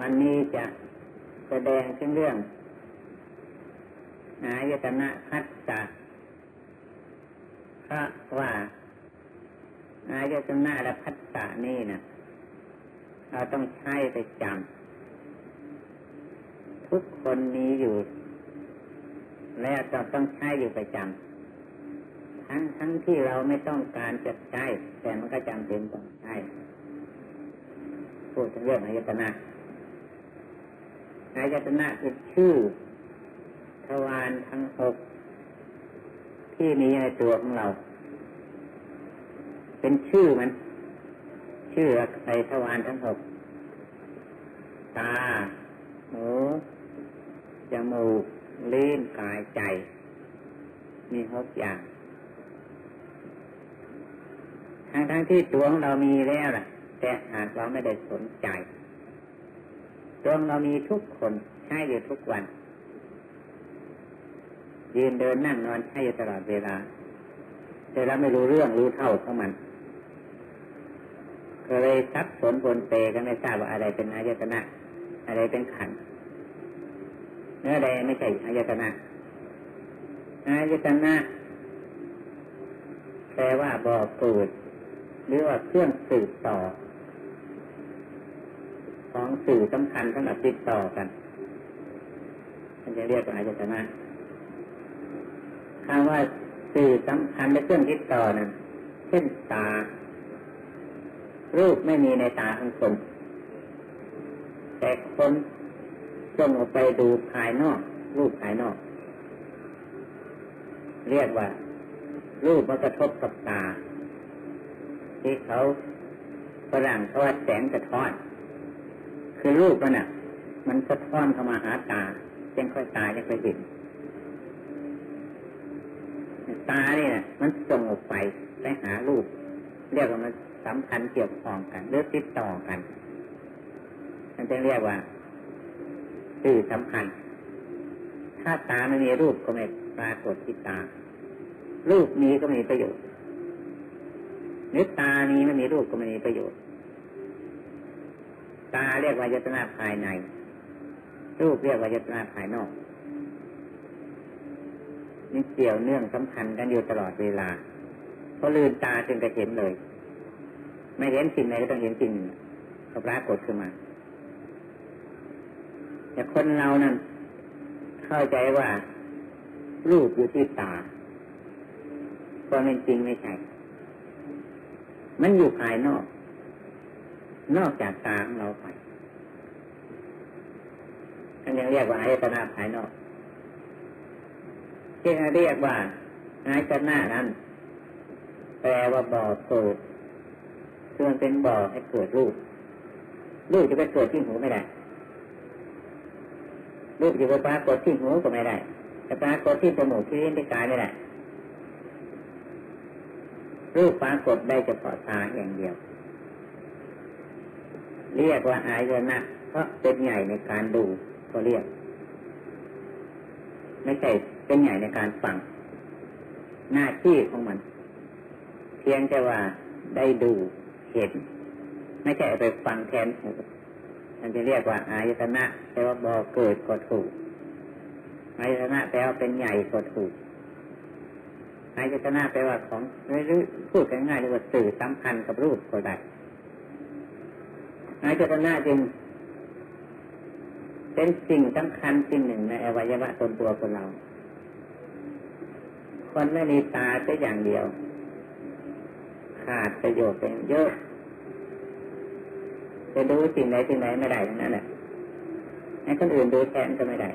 วันนี้จะแสดงถึงเรื่องอายตนะคัตตะเพราะว่าอายตนะและพัตตะนี่นะเราต้องใช้ไปจำทุกคนมีอยู่ แล้วเราต้องใช้อยู่ประจำทั้งทั้งที่เราไม่ต้องการจะใช้แต่มันก็จำเป็นต้องใช้พูดถึงเรื่องอายตนะ อายตนะคือชื่อทวารทั้งหกที่มีในตัวของเรา เป็นชื่อมัน ชื่อไอทวารทั้งหกตา หูจมูกลิ้นกายใจ มีหกอย่าง ทั้งทั้งที่ตัวของเรามีแล้วล่ะ แต่หากเราไม่ได้สนใจ ตัวเรามีทุกคนใช้อยู่ทุกวัน ยืนเดินนั่งนอนใช้อยู่ตลอดเวลา แต่เราไม่รู้เรื่องรู้เท่าของมันก็เลยซับสนบนเปกันไม่ทราบว่าอะไรเป็นอายตนะ อะไรเป็นขันเนื้อใดไม่ใช่อายตนะอายตนะแปลว่าบ่อเกิดหรือว่าเครื่องสืบต่อ ของสื่อสำคัญสำหรับติดต่อกันมันจะเรียกว่าอายตนะคำว่าสื่อสำคัญและเครื่องติดต่อนั้นเช่นตา รูปไม่มีในตาของคน แต่คนจงออกไปดูภายนอก รูปภายนอก เรียกว่า รูปมันกระทบกับตา ที่เขาฝรั่งเขาว่าแสงสะท้อน คือรูปมันอะ มันสะท้อนเข้ามาหาตาเป็นค่อยตายังค่อยเห็นตาเนี่ยมันส่งออกไปไปหารูป เรียกว่ามันสัมพันธ์เกี่ยวข้องกันหรือติดต่อกันมันจะเรียกว่าสื่อสัมพันธ์ถ้าตาไม่มีรูปก็ไม่ปรากฏที่ตา รูปนี้ก็ไม่มีประโยชน์นึกตานี้ไม่มีรูปก็ไม่มีประโยชน์ ตาเรียกว่ายตนาภายในรูปเรียกว่ายตนาภายนอกนี่เกี่ยวเนื่องสำคัญกันอยู่ตลอดเวลาเพราะลืมตาจึงจะเห็นเลย ไม่เห็นสิ่งไหนก็ต้องเห็นสิ่งก็ปรากฏขึ้นมาแต่คนเรานั้นเข้าใจว่า รูปอยู่ที่ตาก็เป็นจริงไม่ใช่ มันอยู่ภายนอก นอกจากตาของเราไปอันยังเรียกว่าอายตนะภายนอกที่เรียกว่าอายตนะนั้น แปลว่าบ่อเกิดคือมันเป็นบ่อให้เกิดรูปรูปจะไปเกิดที่หูไม่ได้รูปจะไปปรากฏที่หูก็ไม่ได้จะปรากฏที่จมูกที่ลิ้นที่กายไม่ได้รูปปรากฏได้เฉพาะตาอย่างเดียว เรียกว่าอายตนะเพราะเป็นใหญ่ในการดูก็เรียก ไม่ใช่เป็นใหญ่ในการฟัง หน้าที่ของมัน เพียงแต่ว่าได้ดูเห็น ไม่ใช่ไปฟังแทนหูมันจะเรียกว่าอายตนะแปลว่าบ่อเกิดก็ถูกอายตนะแปลว่าเป็นใหญ่ก็ถูกอายตนะแปลว่าของหรือพูดง่ายๆเรียกว่าสื่อสัมพันธ์กับรูปก็ได้ อายจตนะจึง เป็นสิ่งสำคัญสิ่งหนึ่งในอวัยวะตนตัวคนเรา คนไม่มีตาแค่อย่างเดียว ขาดประโยชน์ไปเยอะจะดูสิ่งใดสิ่งใดไม่ได้ทั้งนั้นแหละให้คนอื่นดูแทนก็ไม่ได้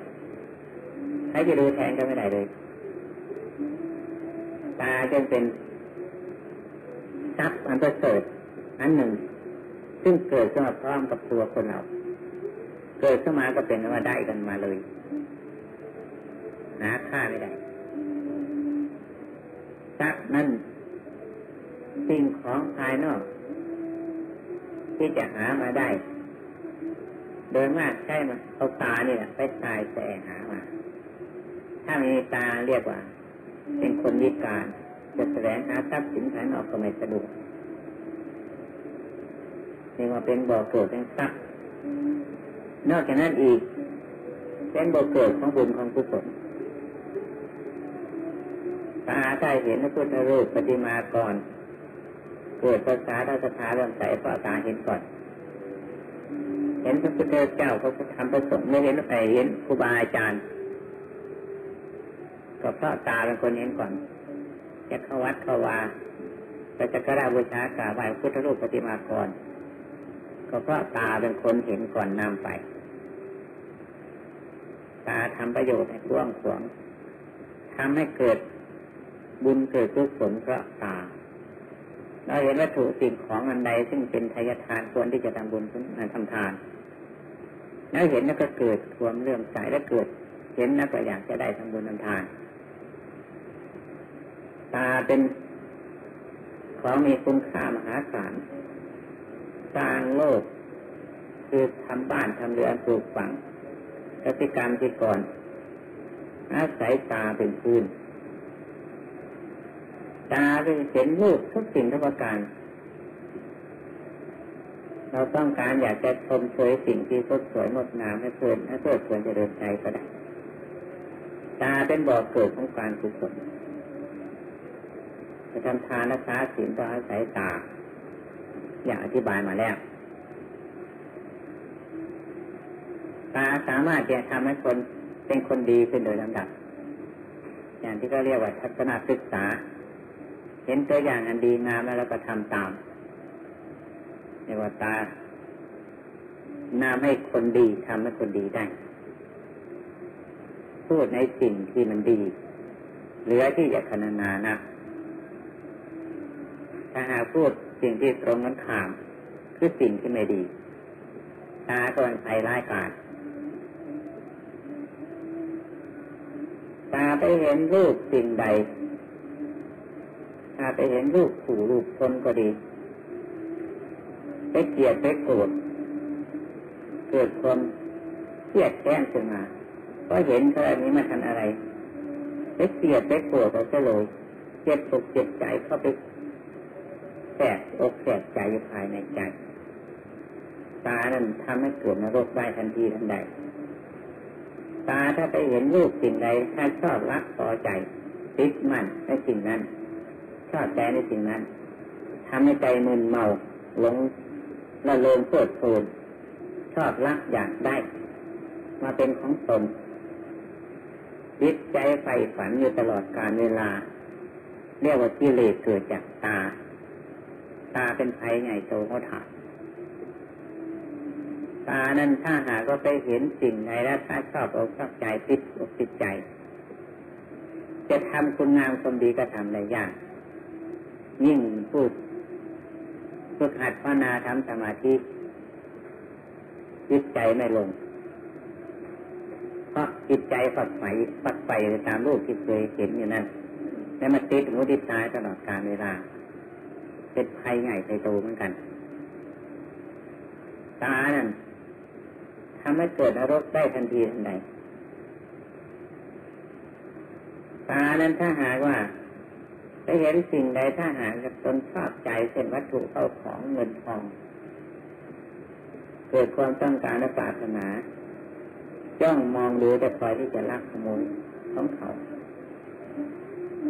ใครจะดูแทนก็ไม่ได้เลย ตาจึงเป็นทรัพย์อันประเสริฐอันหนึ่ง ซึ่งเกิดขึ้นมาพร้อมกับตัวคนเรา เกิดขึ้นมาก็เป็นว่าได้กันมาเลยหาค่าไม่ได้ทรัพย์นั้นสิ่งของภายนอก ที่จะหามาได้ โดยมากใช่ไหมเอาตาเนี่แหละไปตายแต่หามา ถ้ามีตาเรียกว่า เป็นคนวิการจะแสวงหาทรัพย์สินภายนอกก็ไม่สะดวก นี่ว่าเป็นบ่อเกิดเป็นทรัพย์นอกจากนั้นอีก เป็นบทเกิดของบุญของกุศลตาได้เห็นพระพุทธรูปปฏิมากรเกิดภาษาทัศธาเรื่องใสเพราะตาเห็นก่อน เห็นพระพุทธเจ้าพระพุทธธรรมพระสงฆ์ไม่เห็นไอเห็นครูบาอาจารย์ก็เพราะตาเป็นคนเห็นก่อนจะเข้าวัดเข้าวาจะจะกระดาบูชากราบไหว้พุทธรูปปฏิมากร ก็เพราะตาเป็นคนเห็นก่อนนำไป ตาทำประโยชน์ให้กว้างขวางทำให้เกิดบุญเกิดกุศลเพราะตาเราเห็นวัตถุสิ่งของอันใดซึ่งเป็นทายทานควรที่จะทำบุญทำทาน แล้วเห็นแล้วก็เกิดความเลื่อมใสแล้วเกิด เห็นแล้วก็อยากจะได้ทำบุญทำทาน ตาเป็นของมีคุณค่ามหาศาล สร้างโลก คือทำบ้านทำเรือนปลูกฝังกติกรรมที่ก่อน อาศัยตาเป็นพื้นตาเป็นเห็นรูปทุกสิ่งทุกประการ เราต้องการอยากจะชมเชยสิ่งที่สดสวยงดงามให้เพลินให้เพลิดเพลินจะเดินใจก็ได้ตาเป็นบ่อเกิดของการกุศลจะทำทานรักษาศีลต้องอาศัยตา อย่างอธิบายมาแล้ว ตาสามารถจะทำให้คนเป็นคนดีขึ้นโดยลำดับ อย่างที่เขาเรียกว่าทัศนศึกษา เห็นตัวอย่างอันดีงามแล้วเราก็ทำตามเรียกว่าตานำให้คนดีทำให้คนดีได้ พูดในสิ่งที่มันดี เหลือที่จะคณนานะ ถ้าหากพูดสิ่งที่ตรงกันข้าม คือสิ่งที่ไม่ดีตาก็เป็นภัยร้ายกาจตาไปเห็นรูปสิ่งใดตาไปเห็นรูปขู่รูปชนก็ดี ไปเกลียดไปโกรธเกิดความเครียดแค้นขึ้นมาก็เห็นเขาอันนี้มาทำอะไรไปเกลียดไปโกรธเขาเลยเจ็บอกเจ็บใจเข้าไป แสบอกแสบใจอยู่ภายในใจ ตานั้นทำให้เกิดนรกได้ทันทีทันใด ตาถ้าไปเห็นรูปสิ่งใดถ้าชอบรักพอใจ ติดมั่นในสิ่งนั้น ชอบใจในสิ่งนั้นทำให้ใจมึนเมาหลงละเลงโคตรโผนชอบรักอยากได้ มาเป็นของตนจิตใจใฝ่ฝันอยู่ตลอดกาลเวลา เรียกว่ากิเลสเกิดจากตา ตาเป็นภัยใหญ่โตเขาถามตานั้นถ้าหากก็ไปเห็นสิ่งใดแล้วถ้าชอบอกชอบใจติดอกติดใจ จะทำคุณงามความดีก็ทำได้ยาก ยิ่งพูดฝึกหัดภาวนาทำสมาธิจิตใจไม่ลง เพราะจิตใจฝักใฝ่ฝักใฝ่ตามรูปที่เคยเห็นอยู่นั่นแล้วมาติดหูติดตายตลอดกาลเวลา เป็นภัยใหญ่ไปโตเหมือนกัน ตานั่นทำให้เกิดนรกได้ทันทีทันใดตานั้นถ้าหากว่าไปเห็นสิ่งใดถ้าหากกับตนชอบใจเช่นวัตถุเข้าของเงินทอง เกิดความต้องการและปรารถนาจ้องมองดูแต่คอยที่จะลักขโมยของเขา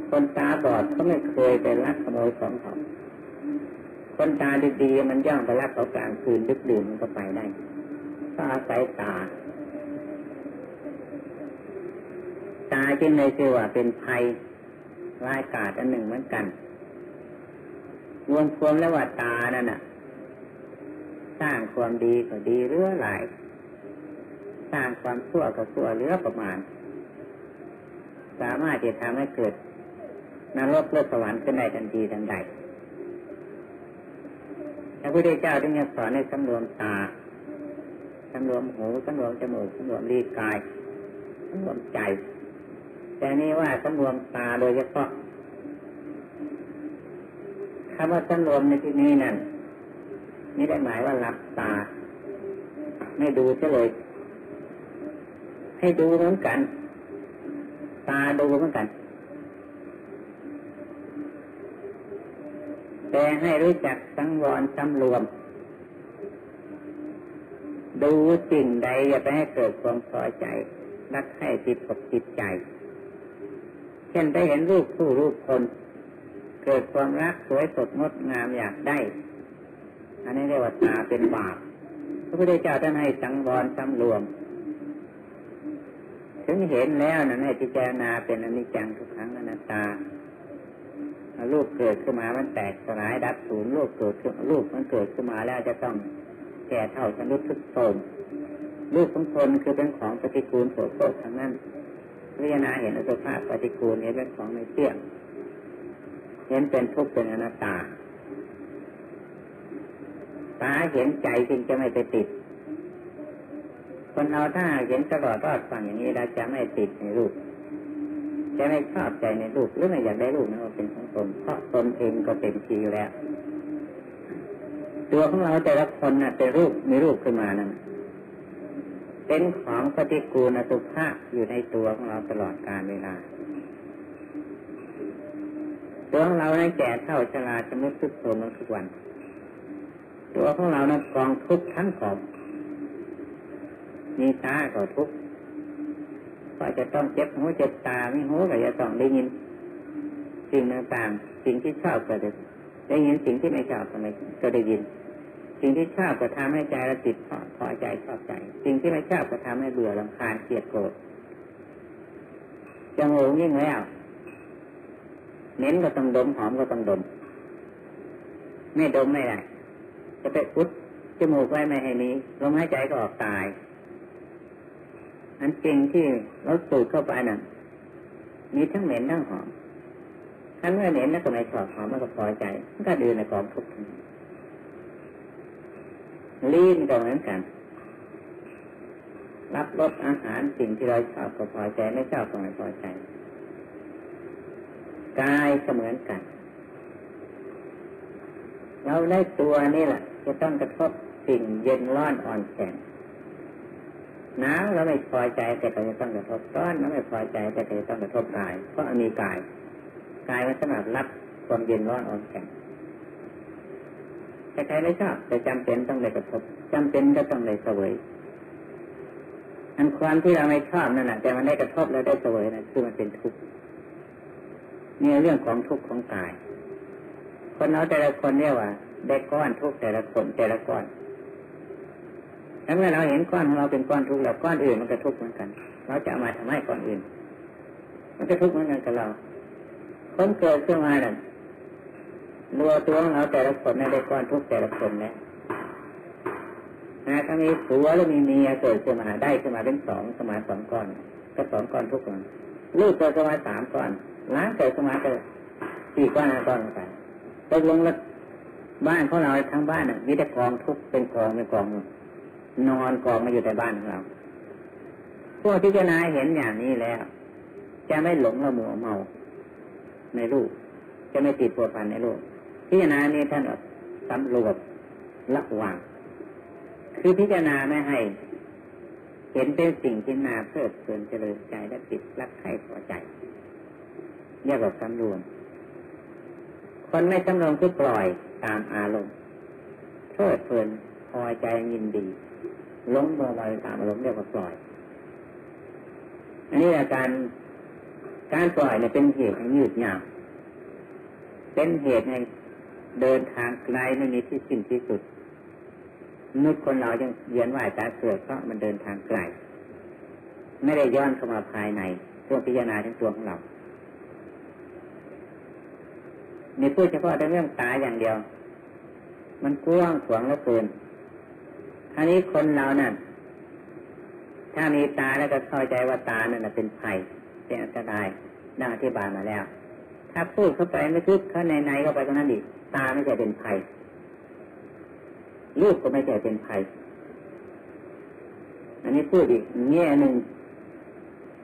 คนตาบอดก็ไม่เคยไปลักขโมยของเขา คนตาดีๆมันย่องไปลักเขากลางคืนดึกดื่นมันก็ไปได้ก็อาศัยตา ตาจึงในชื่อว่าเป็นภัยร้ายกาจอันหนึ่งเหมือนกันรวมความแล้วว่าตานั่นน่ะ สร้างความดีก็ดีเรื่อหลายสร้างความชั่วก็ชั่วเรือประมาณ สามารถจะทำให้เกิดนรกเลือสวรรค์ขึ้นได้ทันทีทันใด พระพุทธเจ้าจึงสอนให้สำรวมตาสำรวมหูสำรวมจมูกสำรวมรีกายสำรวมใจ แต่นี่ว่าสำรวมตาโดยเฉพาะคำว่าสำรวมในที่นี้นั่นนี่ได้หมายว่าหลับตา ไม่ดูเฉลย ให้ดูเหมือนกัน ตาดูเหมือนกัน แต่ให้รู้จักสังวรสำรวม ดูสิ่งใดอย่าไปให้เกิดความพอใจ รักให้ติดกับจิตใจ เช่นได้เห็นรูปผู้รูปคน เกิดความรักสวยสดงดงามอยากได้ อันนี้เรียกว่าตาเป็นบาปพระพุทธเจ้าท่านให้สังวรสำรวม ถึงเห็นแล้วนั้นให้พิจารณาเป็นอนิจจังทุกครั้งอนัตตา ลูกเกิดขึ้นมา มันแตกสลายดับสูญลูกเกิดขึ้นลูกมันเกิดขึ้นมาแล้วจะต้องแก่เท่าชนุดทุกโทมลูกของคนคือเป็นของปฏิกูลโสโครทั้งนั้นพิจารณาเห็นอสุภะปฏิกูลเห็นเป็นของในเที่ยงเห็นเป็นทุกข์เป็นอนัตตาตาเห็นใจจึงจะไม่ไปติด คนเราถ้าเห็นตลอดรอดฟังอย่างนี้เราจะไม่ติดในรูป จะไม่ชอบใจในรูปหรือไม่อยากได้รูปนั้นเป็นของตนเพราะตนเองก็เป็นชีแล้ว ตัวของเราแต่ละคนน่ะเป็นรูปมีรูปขึ้นมานั้นเป็นของปฏิกูลอสุภะอยู่ในตัวของเราตลอดกาลเวลาตัวของเราในแก่เท่าชราจะมุทุกโทมทุกวัน ตัวของเรานั้นกองทุกทั้งกองมีตาก็ทุก ก็จะต้องเจ็บหูเจ็บตาไม่หูก็จะต้องได้ยินสิ่งต่างๆสิ่งที่ชอบก็ได้ได้ยินสิ่งที่ไม่ชอบก็ไม่ก็ได้ยิน สิ่งที่ชอบก็ทำให้ใจเราติดพอใจชอบใจ สิ่งที่ไม่ชอบก็ทำให้เบื่อลำคาญเกลียดโกรธจมูกยิ่งแล้วเน้นก็ต้องดมหอมก็ต้องดม ไม่ดมไม่ได้จะไปพุดจมูกไว้ไม่ให้นี้ลมหายใจก็ออกตาย อันจริงที่เราสูดเข้าไปนั่นมีทั้งเหม็นทั้งหอมถ้าเมื่อเหม็นแล้วก็ไม่ชอบหอมมันก็พอใจมันก็ดืนในกองทุกข์ลิ้นก็เหมือนกัน รับรสอาหารสิ่งที่เราชอบก็พอใจไม่ชอบก็ไม่พอใจกายก็เหมือนกัน เราได้ตัวนี่แหละจะต้องกระทบสิ่งเย็นร้อนอ่อนแข็ง หนาวเราไม่พอใจแต่ก็จะต้องกระทบร้อนเราไม่พอใจแต่ก็จะต้องกระทบกาย เพราะมีกายกายมันสำหรับรับความเย็นร้อนอ่อนแข็งใครๆไม่ชอบแต่จำเป็นต้องได้กระทบจำเป็นก็ต้องได้เสวยอันความที่เราไม่ชอบนั่นแหละแต่มันได้กระทบแล้วได้เสวยนะคือมันเป็นทุกข์เนี่ยเรื่องของทุกข์ของกาย คนเราแต่ละคนเรียกว่า ได้ก้อนทุกข์แต่ละคนแต่ละก้อน ถ้าเมื่อเราเห็นก้อนของเราเป็นก้อนทุกข์แล้วก้อนอื่นมันก็ทุกข์เหมือนกัน เราจะเอามาทำให้ก้อนอื่น มันก็ทุกข์เหมือนกันกับเราคนเกิดขึ้นมาเนี่ยรัวตัวของเราแต่ละคนได้ก้อนทุกข์แต่ละคนนะนะถ้ามีผัวแล้วมีเมียเกิดขึ้นมาได้ขึ้นมาเป็นสองสมาสองก้อน ก็สองก้อนทุกคนลูกเกิดขึ้นมาสามก้อนล้านเกิดขึ้นมาก็สี่ก้อนห้าก้อนไปตกลงแล้วบ้านของเราทั้งบ้านมีแต่กองทุกเป็นกองเป็นกอง นอนกองมาอยู่ในบ้านของเราพวกที่จะนาเห็นอย่างนี้แล้ว จะไม่หลงละมัวเมาในลูกจะไม่ติดตัวพันในลูกพิจารณานี้ท่านสำรวจละวางคือพิจารณาไม่ให้ เห็นเป็นสิ่งที่น่าเพลิดเพลินเจริญใจและติดรักใครพอใจเรียกว่าสำรวม คนไม่สำรวมคือปล่อยตามอารมณ์เพลิดเพลินพอใจยินดี ล้มเมื่อวตามอารมณ์เรียกว่าปล่อย อันนี้อาการการปล่อยเนี่ยเป็นเหตุให้ยืดยาวเป็นเหตุให้เดินทางไกลไม่มีที่สิ้นที่สุดนุษย์คนเรายังเยียนว่าตาเกิดเพราะมันเดินทางไกลไม่ได้ย้อนเข้ามาภายในตัวพิจารณาทั้งตัวของเราในพูดเฉพาะเรื่องตาอย่างเดียว มันกว้างขวางแล้วเกิน อันนี้คนเรานั่นถ้ามีตาแล้วก็เข้าใจว่าตานั่นเป็นภัยเป็นอันตรายดังอธิบายมาแล้ว ถ้าพูดเข้าไปไม่คึกเข้าในในเข้าไปตรงนั้นอีกตาไม่ใช่เป็นภัยรูปก็ไม่ใช่เป็นภัย อันนี้พูดอีกแง่หนึ่ง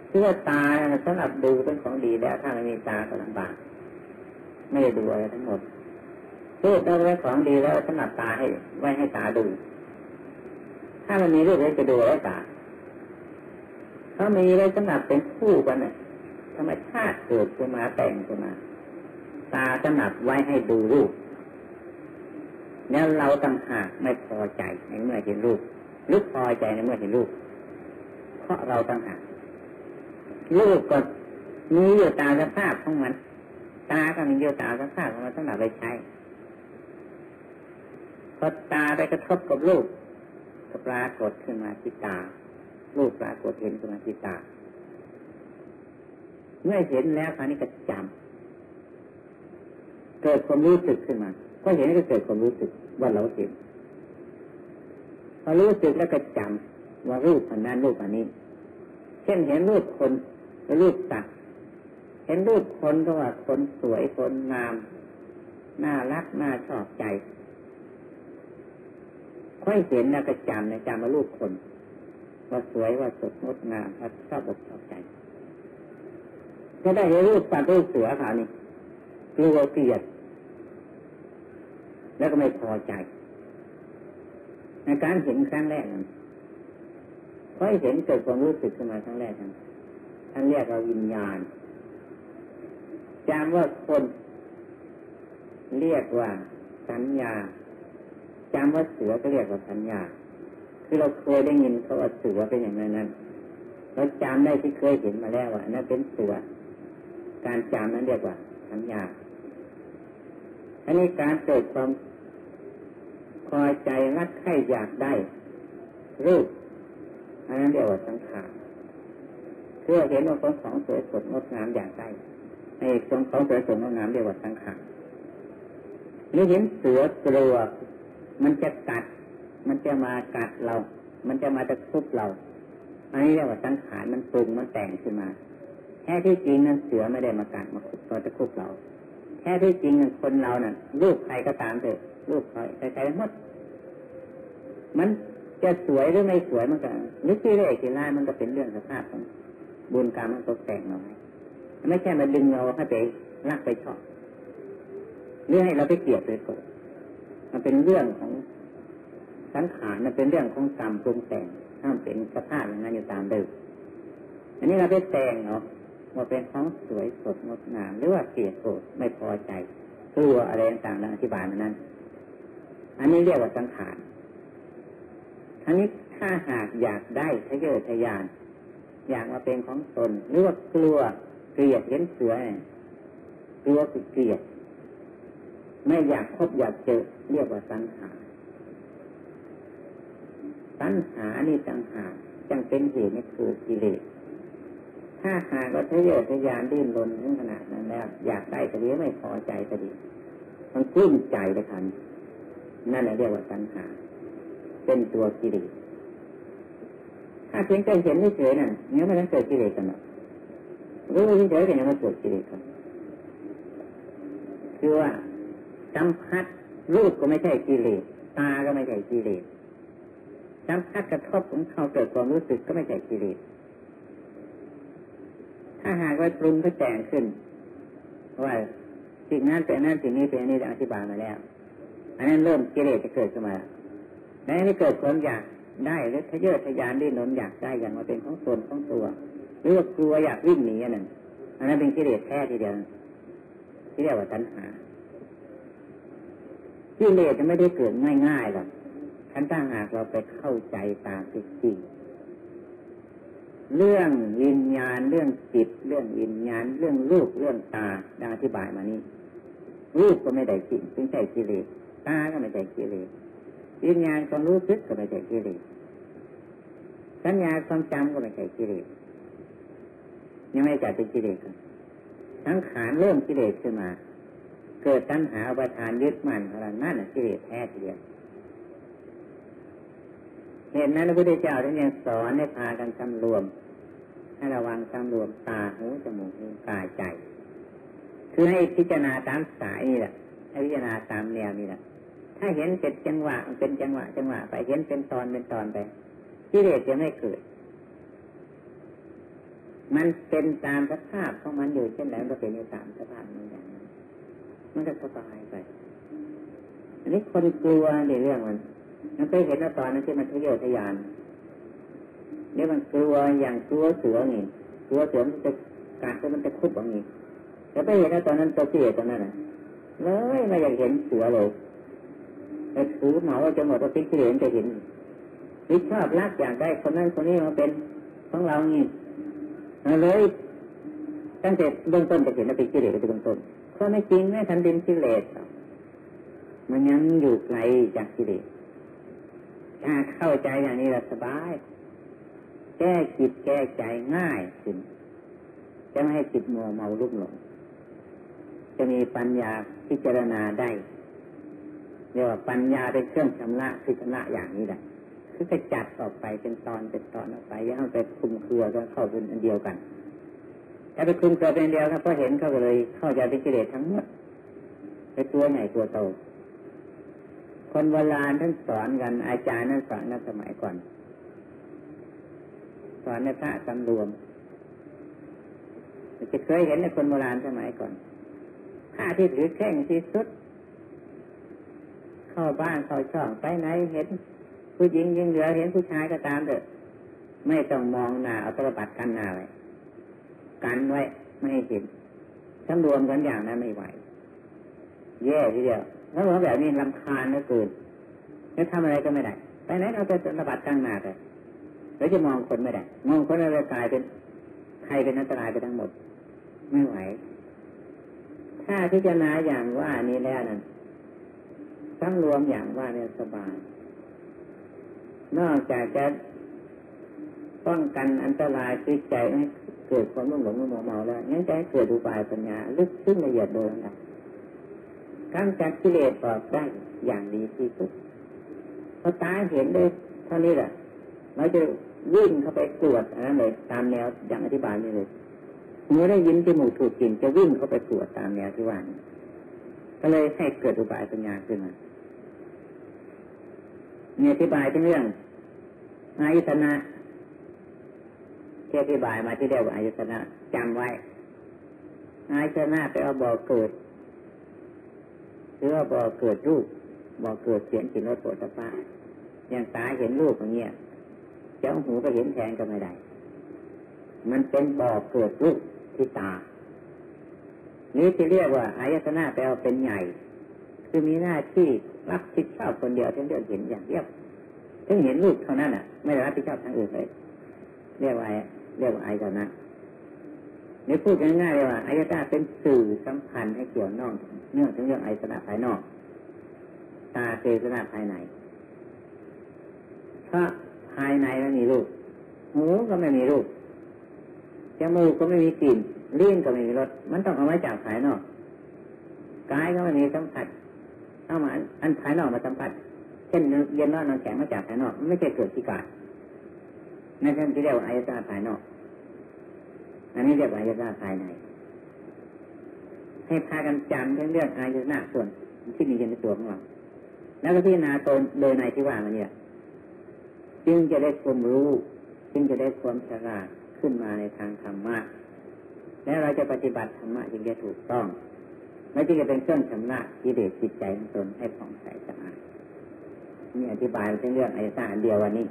คือว่าตาสำหรับดูเป็นของดีแล้วถ้าไม่มีตาก็ลำบากไม่ได้ดูอะไรทั้งหมดรูปเราไว้ของดีแล้วสำหรับตาให้ไว้ให้ตาดู ถ้ามันมีรูปแล้วจะดูไว้ตาถ้ามีไว้สำหรับเป็นคู่กันเนี่ยธรรมชาติเกิดขึ้นมาแต่งขึ้นมา ตาสนับไว้ให้ดูรูป แล้วเราต่างหากไม่พอใจในเมื่อเห็นรูปหรือพอใจในเมื่อเห็นรูป เพราะเราต่างหากรูปก็มีอยู่ตามสภาพของมัน ตาก็มีอยู่ตามสภาพของมันต้องหนักไปใช้พอตาไปกระทบกับรูป ก็ปรากฏขึ้นมาที่ตารูปปรากฏเห็นขึ้นมาที่ตา เมื่อเห็นแล้วคราวนี้ก็จำเกิดความรู้สึกขึ้นมาก็เห็นก็เกิดความรู้สึกว่าเราเห็นพอรู้สึกแล้วก็จำว่ารูปอันนั้นรูปอันนี้ เช่นเห็นรูปคนหรือรูปสัตว์เห็นรูปคนก็ว่าคนสวยคนงามน่ารักน่าชอบใจ ค่อยเห็นแล้วก็จำในจำว่ารูปคน ว่าสวยว่าสดงดงามว่าชอบอกชอบใจก็ได้เห็นรูปสัตว์รูปเสือเขานี่กลัวเกลียด แล้วก็ไม่พอใจในการเห็นครั้งแรกนั้นค่อยเห็นเกิดความรู้สึกขึ้นมาครั้งแรกนั้นท่านเรียกเราวิญญาณจำว่าคนเรียกว่าสัญญา จำว่าเสือก็เรียกว่าสัญญา คือเราเคยได้ยินเขาว่าเสือเป็นอย่างนั้นนั้นเราจำได้ที่เคยเห็นมาแล้วว่านั่นเป็นเสือ การจำนั้นเรียกว่าสัญญาอันนี้การเกิดความพอใจรักใคร่อยากได้ รูป อันนั้นเรียกว่าสังขารเพื่อเห็นว่าของสองสวยสดงดงามอยากได้ในของสองสวยสดงดงามเรียกว่าสังขารหรือเห็นเสือกลัว มันจะกัด มันจะมากัดเรา มันจะมาจะทุบเรา อันนี้เรียกว่าสังขารมันปรุงมันแต่งขึ้นมาแค่ที่จริงนั้นเสือไม่ได้มากัดมาคุบมาจะคุบเราแค่ที่จริงนั้นคนเรานั่นรูปใครก็ตามเถอะรูปใครใครหมด มันจะสวยหรือไม่สวยมันก็นึกที่เรื่อยที่ล่ามันก็เป็นเรื่องสภาพของบุญกรรมมันตกแต่งเราไม่ใช่มาดึงเราให้ไปรักไปชอบเรื่อให้เราไปเกลียดไปโกรธ มันเป็นเรื่องของสังขารมันเป็นเรื่องของกรรมปรุงแต่งถ้าเป็นสภาพอย่างนั้นอยู่ตามเดิมอันนี้เราไปแต่งเนาะว่าเป็นของสวยสดงดงามหรือว่าเกลียดโกรธไม่พอใจกลัวอะไรต่างๆเราอธิบายมานั้น อันนี้เรียกว่าสังขารอันนี้ถ้าหากอยากได้ทะเยอทะยาน อยากมาเป็นของตนหรือว่ากลัวเกลียดเห็นเสือกลัวคือเกลียด ไม่อยากพบอยากเจอ เรียกว่าตัณหา ตัณหานี่ตัณหาจังเป็นเหตุในเกิดกิเลส ถ้าหากว่าทะเยอทะยานดิ้นรนถึงขนาดนั้นแล้ว อยากได้ก็ดีไม่พอใจก็ดีมันกลุ้มใจเลยคันนั่นแหละเรียกว่าตัณหา เป็นตัวกิเลสถ้าเพียงแค่เห็นเฉยๆนั่นเนี้ยมันต้องเกิดกิเลสกันหรอกรู้เฉยๆแต่ยังไม่เกิดกิเลสกันคือว่า สัมผัสรูปก็ไม่ใช่กิเลสตาก็ไม่ใช่กิเลสสัมผัสกระทบของเขาเกิดความรู้สึกก็ไม่ใช่กิเลสถ้าหากว่าปรุงก็แต่งขึ้นว่าสิ่งนั้นเป็นนั้นสิ่งนี้เป็นนี้อธิบายมาแล้ว อันนั้นเริ่มกิเลสจะเกิดขึ้นมาในนี้เกิดความอยากได้หรือทะเยอทะยานดิ้นรนอยากได้อย่างมาเป็นของตนของตัวหรือว่ากลัวอยากวิ่งหนีอันนั้นอันนั้นเป็นกิเลสแท้ทีเดียวที่เรียกว่าตัณหา กิเลสจะไม่ได้เกิดง่ายๆหรอกท่านถ้าหากเราไปเข้าใจตามจริงเรื่องวิญญาณเรื่องจิต เรื่องวิญญาณ เรื่องรูปเรื่องตาดังอธิบายมานี้รูปก็ไม่ได้จริงเป็นใจกิเลสตาก็ไม่ใช่กิเลสวิญญาณความรู้สึกก็ไม่ใช่กิเลสสัญญาความจำก็ไม่ใช่กิเลสยังไม่จัดเป็นกิเลสกันทั้งขานเริ่มกิเลสขึ้นมา เกิดตัณหาประทานยึดมั่นอะไรนั่นแหละกิเลสแท้ทีเดียวเหตุนั้นพระพุทธเจ้าท่านยังสอนให้พากันสำรวมให้ระวังสำรวมตาหูจมูกลิ้นกายใจ คือให้พิจารณาตามสายนี่แหละให้พิจารณาตามแนวนี่แหละถ้าเห็นเป็นจังหวะเป็นจังหวะ จังหวะไปเห็นเป็นตอนเป็นตอนไปกิเลสจะไม่เกิด มันเป็นตามสภาพของมันอยู่เช่นไรก็เป็นอยู่ตามสภาพมันอย่างนั้น มันก็สบายไป อันนี้คนกลัวในเรื่องมันมันไปเห็นว่าตอนนั้นที่มันทะเยอทะยานเนี่ยมันกลัวอย่างกลัวเสือนี่กลัวเสือมันจะกัดมันจะคุบอย่างนี้แต่ไปเห็นว่าตอนนั้นตัวเสียตอนนั้นเลยไม่อยากเห็นเสือเลยแต่ถือหมาจะหมดตัวติ๊กเห็นจะเห็นหรือชอบรักอยากได้คนนั้นคนนี้มาเป็นของเรานี่เลยตั้งแต่เบื้องต้นจะเห็นว่าเป็นกิเลสเป็นเบื้องต้น ก็ไม่จริงแม่ทันดินกิเลสมันยังอยู่ไกลจากกิเลสถ้าเข้าใจอย่างนี้เราสบาย แก้จิตแก้ใจง่ายขึ้นจะไม่ให้จิตมัวเมาลุ่มหลงจะมีปัญญาพิจารณาได้เรียกว่าปัญญาเป็นเครื่องชำระคือชำระอย่างนี้แหละคือจะจัดออกไปเป็นตอนเป็นตอนออกไปย่าเอาไปคุมเครือก็เข้าเป็นอันเดียวกัน ถ้าไปคุมเครือเป็นเดียวครับก็เห็นเขาก็เลย เข้าใจเป็นกิเลสทั้งหมดเป็นตัวใหญ่ตัวโต คนโบราณท่านสอนกัน อาจารย์ท่นสอนในสมัยก่อน สอนในพระสำรวมจะเคยเห็นในคนโบราณสมัยก่อนผ้าที่ถือแข้งที่สุด เข้าบ้านเข้าช่องไปไหนเห็น ผู้หญิงยิงเหลือเห็นผู้ชายก็ตามเถอะไม่ต้องมองหน้าเอาตระบัดกันหน้าไว้ กันไว้ไม่ให้เห็นทั้งรวมกันอย่างนั้นไม่ไหว แย่ทีเดียวแล้วว่าแบบนี้ลำคาญเหลือเกินจะทำอะไรก็ไม่ได้ไปไหนเอาแต่ตระบัดกันหน้าไปแล้วจะมองคนไม่ได้ มองคนอะไรกลายเป็นใครเป็นอันตรายไปทั้งหมด ไม่ไหว ถ้าพิจารณาอย่างว่านี้แล้วนั้นทั้งรวมอย่างว่าเนี่ยสบาย นอกจากจะป้องกันอันตรายจิตใจให้ เกิดความหลงรุ่มเมาแล้วยังจะเกิดอุบายปัญญาลึกซึ้งละเอียดโดยลำดับกำจัดกิเลสออกได้อย่างดีที่สุดพอตาเห็นได้เท่านี้แหละเราจะวิ่งเข้าไปตรวจอันนั้นเลยตามแนวอย่างอธิบายนี่เลยเมื่อได้ยินจมูกถูกกลิ่นจะวิ่งเข้าไปตรวจตามแนวที่ว่านี้ก็เลยให้เกิดอุบายปัญญาขึ้นมาเนี่ยอธิบายถึงเรื่องอายตนะ ที่อธิบายมาที่เรียกว่าอายตนะจำไว้อายตนะไปเอาบ่อเกิดหรือว่าบ่อเกิดรูปบ่อเกิดเสียงกลิ่นรสโผฏฐัพพะอย่างตาเห็นรูปอย่างเงี้ยเจ้าหูก็เห็นแทนก็ไม่ได้ มันเป็นบ่อเกิดรูปที่ตา นี้ที่เรียกว่าอายตนะไปเอาเป็นใหญ่ คือมีหน้าที่รับผิดชอบคนเดียวที่เดียวเห็นอย่างเดียวถึงเห็นรูปเท่านั้นอะ ไม่ได้รับผิดชอบทางอื่นเลยเรียกว่า เรียกว่าอายตนะนี่พูดง่ายๆเลยว่าอายตนะเป็นสื่อสัมพันธ์ให้เกี่ยวนอกเนื่องถึงเรื่องอายตนะภายนอก ตาเจตนาภายในเพราะภายในไม่มีรูปหูก็ไม่มีรูปจมูกก็ไม่มีกลิ่นลิ้นก็ไม่มีรสมันต้องเอาไว้จากภายนอกกายก็ไม่มีสัมผัสเอามาอันภายนอกมาสัมผัสเช่นเย็นร้อนนอนแข็งมาจากภายนอกมันไม่ใช่เกิดที่กายนั่นคือที่เรียกว่าอายตนะภายนอก อันนี้เรียกว่าอายตนะภายใน ให้พากันจำเรื่องเรื่องอายตนะส่วนที่มีอยู่ในตัวของเรา แล้วก็พิจารณาตนโดยในที่ว่ามันเนี่ย จึงจะได้ความรู้ จึงจะได้ความฉลาดขึ้นมาในทางธรรมะ แล้วเราจะปฏิบัติธรรมะจึงจะถูกต้องและจึงจะเป็นเครื่องชำระกิเลสจิตใจของตนให้ผ่องใสสะอาดนี่อธิบายเรื่องอายตนะเดียววันนี้